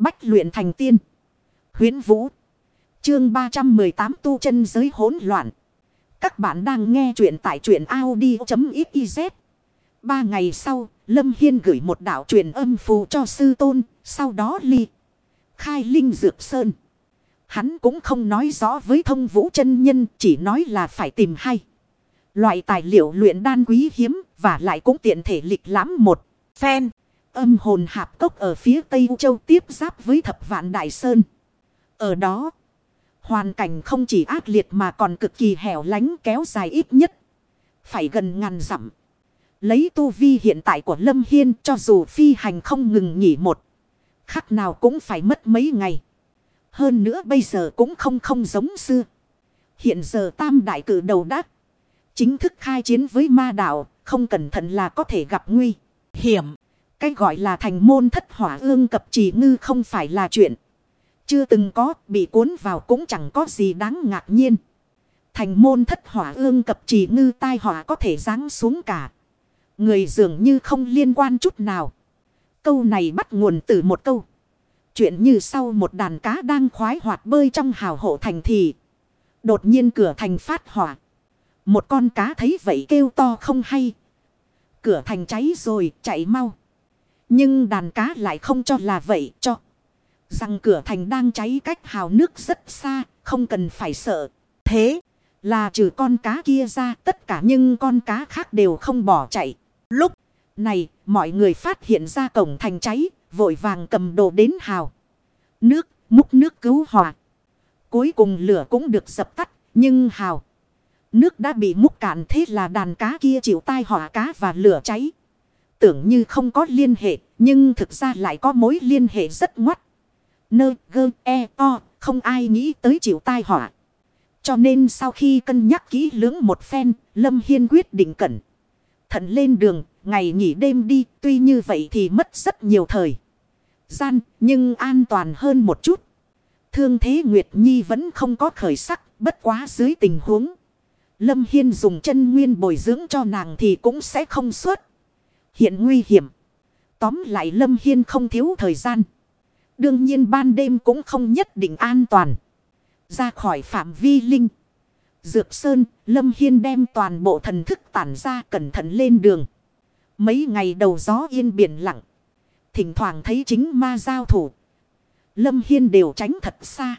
Bách luyện thành tiên. Huyến Vũ. Chương 318 tu chân giới hỗn loạn. Các bạn đang nghe truyện tại truyện Audi.xyz. Ba ngày sau, Lâm Hiên gửi một đạo truyền âm phù cho sư tôn, sau đó ly. Khai Linh Dược Sơn. Hắn cũng không nói rõ với thông vũ chân nhân, chỉ nói là phải tìm hay. Loại tài liệu luyện đan quý hiếm, và lại cũng tiện thể lịch lãm một phen. Âm hồn hạp cốc ở phía Tây U Châu tiếp giáp với thập vạn Đại Sơn. Ở đó, hoàn cảnh không chỉ ác liệt mà còn cực kỳ hẻo lánh kéo dài ít nhất. Phải gần ngàn dặm. Lấy tu vi hiện tại của Lâm Hiên cho dù phi hành không ngừng nghỉ một. Khắc nào cũng phải mất mấy ngày. Hơn nữa bây giờ cũng không không giống xưa. Hiện giờ tam đại cử đầu đắc. Chính thức khai chiến với ma đạo. Không cẩn thận là có thể gặp nguy. Hiểm. Cái gọi là thành môn thất hỏa ương cập trì ngư không phải là chuyện. Chưa từng có, bị cuốn vào cũng chẳng có gì đáng ngạc nhiên. Thành môn thất hỏa ương cập trì ngư tai họa có thể ráng xuống cả. Người dường như không liên quan chút nào. Câu này bắt nguồn từ một câu. Chuyện như sau một đàn cá đang khoái hoạt bơi trong hào hộ thành thì. Đột nhiên cửa thành phát hỏa. Một con cá thấy vậy kêu to không hay. Cửa thành cháy rồi, chạy mau. Nhưng đàn cá lại không cho là vậy cho. Rằng cửa thành đang cháy cách hào nước rất xa, không cần phải sợ. Thế là trừ con cá kia ra tất cả nhưng con cá khác đều không bỏ chạy. Lúc này mọi người phát hiện ra cổng thành cháy, vội vàng cầm đồ đến hào. Nước, múc nước cứu hỏa. Cuối cùng lửa cũng được dập tắt, nhưng hào. Nước đã bị múc cạn thế là đàn cá kia chịu tai họa cá và lửa cháy. Tưởng như không có liên hệ, nhưng thực ra lại có mối liên hệ rất ngoắt. Nơ, gơ, e, o, không ai nghĩ tới chịu tai họa. Cho nên sau khi cân nhắc kỹ lưỡng một phen, Lâm Hiên quyết định cẩn. Thận lên đường, ngày nghỉ đêm đi, tuy như vậy thì mất rất nhiều thời. Gian, nhưng an toàn hơn một chút. Thương thế Nguyệt Nhi vẫn không có khởi sắc, bất quá dưới tình huống. Lâm Hiên dùng chân nguyên bồi dưỡng cho nàng thì cũng sẽ không xuất. Hiện nguy hiểm. Tóm lại Lâm Hiên không thiếu thời gian. Đương nhiên ban đêm cũng không nhất định an toàn. Ra khỏi phạm vi linh. Dược Sơn, Lâm Hiên đem toàn bộ thần thức tản ra cẩn thận lên đường. Mấy ngày đầu gió yên biển lặng. Thỉnh thoảng thấy chính ma giao thủ. Lâm Hiên đều tránh thật xa.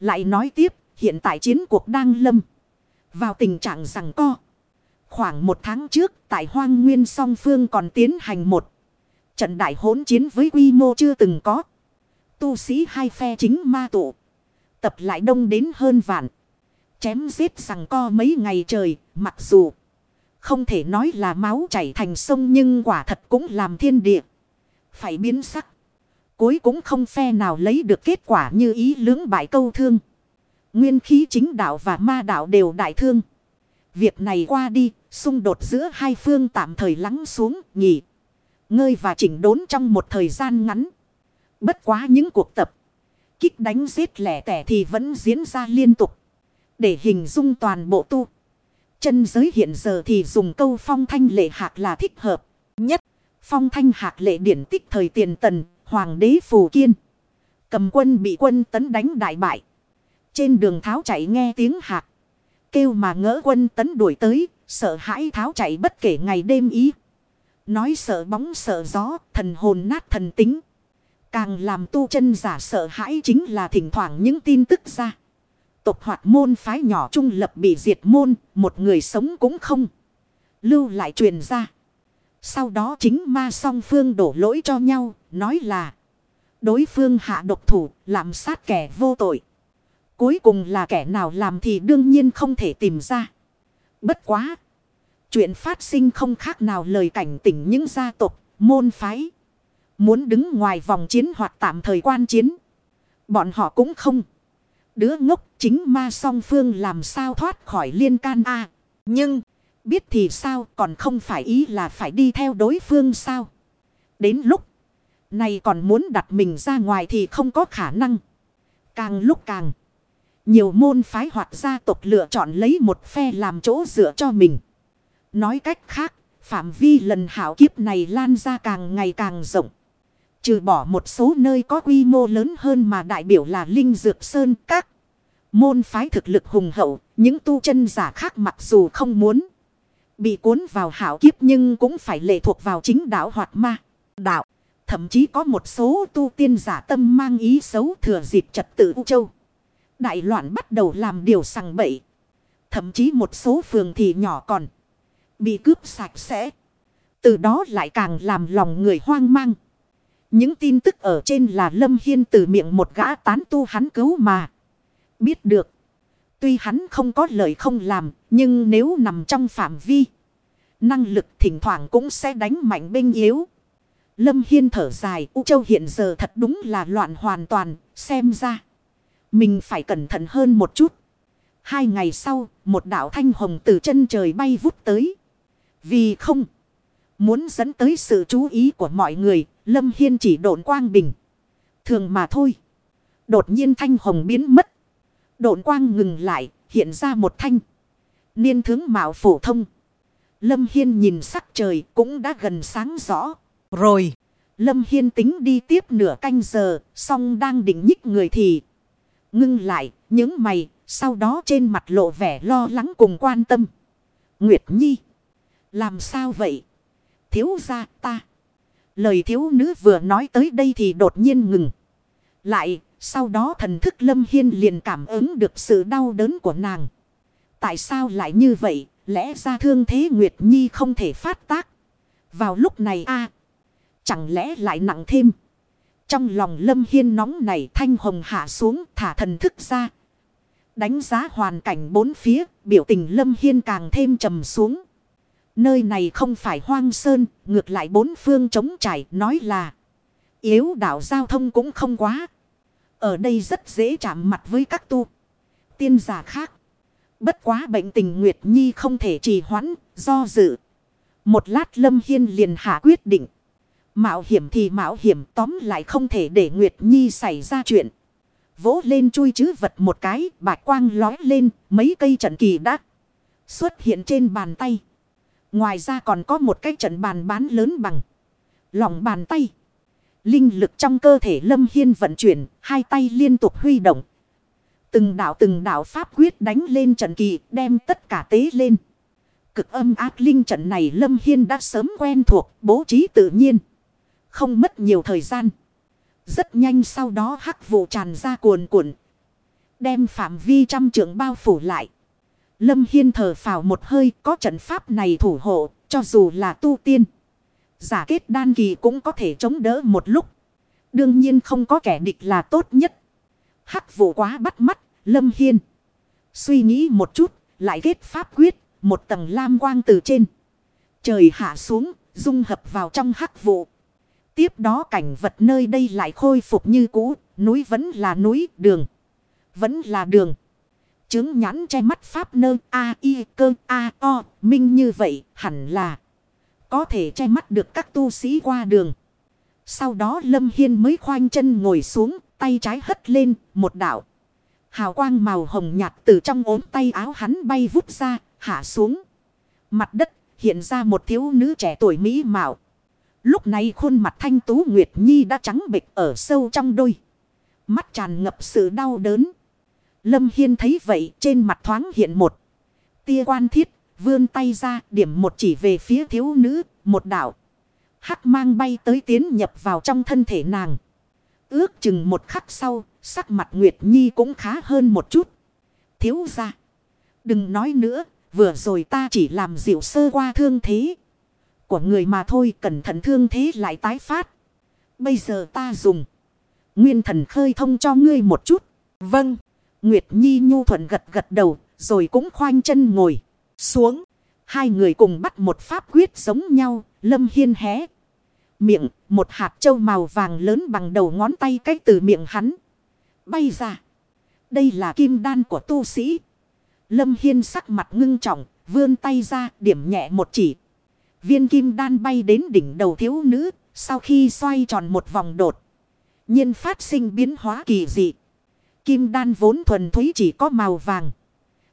Lại nói tiếp, hiện tại chiến cuộc đang lâm. Vào tình trạng rằng co. Khoảng một tháng trước, tại hoang nguyên song phương còn tiến hành một. Trận đại hỗn chiến với quy mô chưa từng có. Tu sĩ hai phe chính ma tụ. Tập lại đông đến hơn vạn. Chém giết rằng co mấy ngày trời, mặc dù không thể nói là máu chảy thành sông nhưng quả thật cũng làm thiên địa. Phải biến sắc. Cuối cũng không phe nào lấy được kết quả như ý lưỡng bại câu thương. Nguyên khí chính đạo và ma đạo đều đại thương. Việc này qua đi, xung đột giữa hai phương tạm thời lắng xuống, nghỉ. Ngơi và chỉnh đốn trong một thời gian ngắn. Bất quá những cuộc tập. Kích đánh giết lẻ tẻ thì vẫn diễn ra liên tục. Để hình dung toàn bộ tu. Chân giới hiện giờ thì dùng câu phong thanh lệ hạc là thích hợp nhất. Phong thanh hạc lệ điển tích thời tiền tần, hoàng đế phù kiên. Cầm quân bị quân tấn đánh đại bại. Trên đường tháo chạy nghe tiếng hạc. Kêu mà ngỡ quân tấn đuổi tới, sợ hãi tháo chạy bất kể ngày đêm ý. Nói sợ bóng sợ gió, thần hồn nát thần tính. Càng làm tu chân giả sợ hãi chính là thỉnh thoảng những tin tức ra. Tục hoạt môn phái nhỏ trung lập bị diệt môn, một người sống cũng không. Lưu lại truyền ra. Sau đó chính ma song phương đổ lỗi cho nhau, nói là đối phương hạ độc thủ, làm sát kẻ vô tội. Cuối cùng là kẻ nào làm thì đương nhiên không thể tìm ra. Bất quá. Chuyện phát sinh không khác nào lời cảnh tỉnh những gia tộc, môn phái. Muốn đứng ngoài vòng chiến hoặc tạm thời quan chiến. Bọn họ cũng không. Đứa ngốc chính ma song phương làm sao thoát khỏi liên can a Nhưng biết thì sao còn không phải ý là phải đi theo đối phương sao. Đến lúc này còn muốn đặt mình ra ngoài thì không có khả năng. Càng lúc càng. Nhiều môn phái hoặc gia tộc lựa chọn lấy một phe làm chỗ dựa cho mình. Nói cách khác, phạm vi lần hảo kiếp này lan ra càng ngày càng rộng. Trừ bỏ một số nơi có quy mô lớn hơn mà đại biểu là Linh Dược Sơn các. Môn phái thực lực hùng hậu, những tu chân giả khác mặc dù không muốn bị cuốn vào hảo kiếp nhưng cũng phải lệ thuộc vào chính đạo hoạt ma. Đạo, thậm chí có một số tu tiên giả tâm mang ý xấu thừa dịp trật tự U Châu. Đại loạn bắt đầu làm điều sằng bậy. Thậm chí một số phường thì nhỏ còn bị cướp sạch sẽ. Từ đó lại càng làm lòng người hoang mang. Những tin tức ở trên là Lâm Hiên từ miệng một gã tán tu hắn cứu mà. Biết được. Tuy hắn không có lời không làm. Nhưng nếu nằm trong phạm vi. Năng lực thỉnh thoảng cũng sẽ đánh mạnh binh yếu. Lâm Hiên thở dài. U Châu hiện giờ thật đúng là loạn hoàn toàn. Xem ra. Mình phải cẩn thận hơn một chút. Hai ngày sau. Một đạo thanh hồng từ chân trời bay vút tới. Vì không. Muốn dẫn tới sự chú ý của mọi người. Lâm Hiên chỉ độn quang bình. Thường mà thôi. Đột nhiên thanh hồng biến mất. Độn quang ngừng lại. Hiện ra một thanh. Niên tướng mạo phổ thông. Lâm Hiên nhìn sắc trời cũng đã gần sáng rõ. Rồi. Lâm Hiên tính đi tiếp nửa canh giờ. Xong đang định nhích người thì. Ngưng lại. Những mày. Sau đó trên mặt lộ vẻ lo lắng cùng quan tâm. Nguyệt Nhi. Làm sao vậy? Thiếu gia ta. Lời thiếu nữ vừa nói tới đây thì đột nhiên ngừng. Lại, sau đó thần thức Lâm Hiên liền cảm ứng được sự đau đớn của nàng. Tại sao lại như vậy? Lẽ ra thương thế Nguyệt Nhi không thể phát tác. Vào lúc này a Chẳng lẽ lại nặng thêm? Trong lòng Lâm Hiên nóng này thanh hồng hạ xuống thả thần thức ra. Đánh giá hoàn cảnh bốn phía, biểu tình Lâm Hiên càng thêm trầm xuống. Nơi này không phải hoang sơn, ngược lại bốn phương chống trải nói là yếu đảo giao thông cũng không quá. Ở đây rất dễ chạm mặt với các tu. Tiên giả khác. Bất quá bệnh tình Nguyệt Nhi không thể trì hoãn, do dự. Một lát Lâm Hiên liền hạ quyết định. Mạo hiểm thì mạo hiểm tóm lại không thể để Nguyệt Nhi xảy ra chuyện. Vỗ lên chui chứ vật một cái, bạch quang lói lên, mấy cây trận kỳ đã xuất hiện trên bàn tay. Ngoài ra còn có một cái trận bàn bán lớn bằng lòng bàn tay. Linh lực trong cơ thể Lâm Hiên vận chuyển, hai tay liên tục huy động. Từng đạo từng đạo pháp quyết đánh lên trận kỳ, đem tất cả tế lên. Cực âm ác linh trận này Lâm Hiên đã sớm quen thuộc, bố trí tự nhiên. Không mất nhiều thời gian. Rất nhanh sau đó hắc vụ tràn ra cuồn cuộn. Đem phạm vi trăm trưởng bao phủ lại. Lâm Hiên thở phào một hơi có trận pháp này thủ hộ, cho dù là tu tiên. Giả kết đan kỳ cũng có thể chống đỡ một lúc. Đương nhiên không có kẻ địch là tốt nhất. Hắc vụ quá bắt mắt, Lâm Hiên. Suy nghĩ một chút, lại kết pháp quyết, một tầng lam quang từ trên. Trời hạ xuống, dung hợp vào trong hắc vụ. Tiếp đó cảnh vật nơi đây lại khôi phục như cũ, núi vẫn là núi, đường. Vẫn là đường. Chứng nhãn che mắt pháp nơ A y cơ A O minh như vậy hẳn là có thể che mắt được các tu sĩ qua đường. Sau đó Lâm Hiên mới khoanh chân ngồi xuống tay trái hất lên một đạo. Hào quang màu hồng nhạt từ trong ốm tay áo hắn bay vút ra hạ xuống. Mặt đất hiện ra một thiếu nữ trẻ tuổi mỹ mạo. Lúc này khuôn mặt thanh tú Nguyệt Nhi đã trắng bệch ở sâu trong đôi. Mắt tràn ngập sự đau đớn. Lâm Hiên thấy vậy trên mặt thoáng hiện một. Tia quan thiết vươn tay ra điểm một chỉ về phía thiếu nữ, một đạo. Hắc mang bay tới tiến nhập vào trong thân thể nàng. Ước chừng một khắc sau, sắc mặt Nguyệt Nhi cũng khá hơn một chút. Thiếu ra. Đừng nói nữa, vừa rồi ta chỉ làm dịu sơ qua thương thế. Của người mà thôi cẩn thận thương thế lại tái phát. Bây giờ ta dùng. Nguyên thần khơi thông cho ngươi một chút. Vâng. Nguyệt Nhi nhu thuận gật gật đầu, rồi cũng khoanh chân ngồi. Xuống. Hai người cùng bắt một pháp quyết giống nhau, lâm hiên hé. Miệng, một hạt châu màu vàng lớn bằng đầu ngón tay cách từ miệng hắn. Bay ra. Đây là kim đan của tu sĩ. Lâm Hiên sắc mặt ngưng trọng, vươn tay ra, điểm nhẹ một chỉ. Viên kim đan bay đến đỉnh đầu thiếu nữ, sau khi xoay tròn một vòng đột. nhiên phát sinh biến hóa kỳ dị. Kim đan vốn thuần thúy chỉ có màu vàng.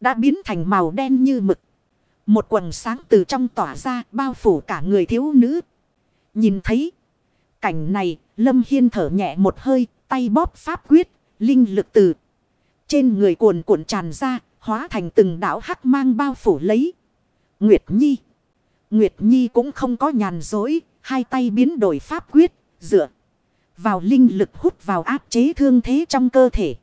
Đã biến thành màu đen như mực. Một quần sáng từ trong tỏa ra bao phủ cả người thiếu nữ. Nhìn thấy cảnh này, Lâm Hiên thở nhẹ một hơi, tay bóp pháp quyết, linh lực từ. Trên người cuồn cuộn tràn ra, hóa thành từng đảo hắc mang bao phủ lấy. Nguyệt Nhi. Nguyệt Nhi cũng không có nhàn dối, hai tay biến đổi pháp quyết, dựa vào linh lực hút vào áp chế thương thế trong cơ thể.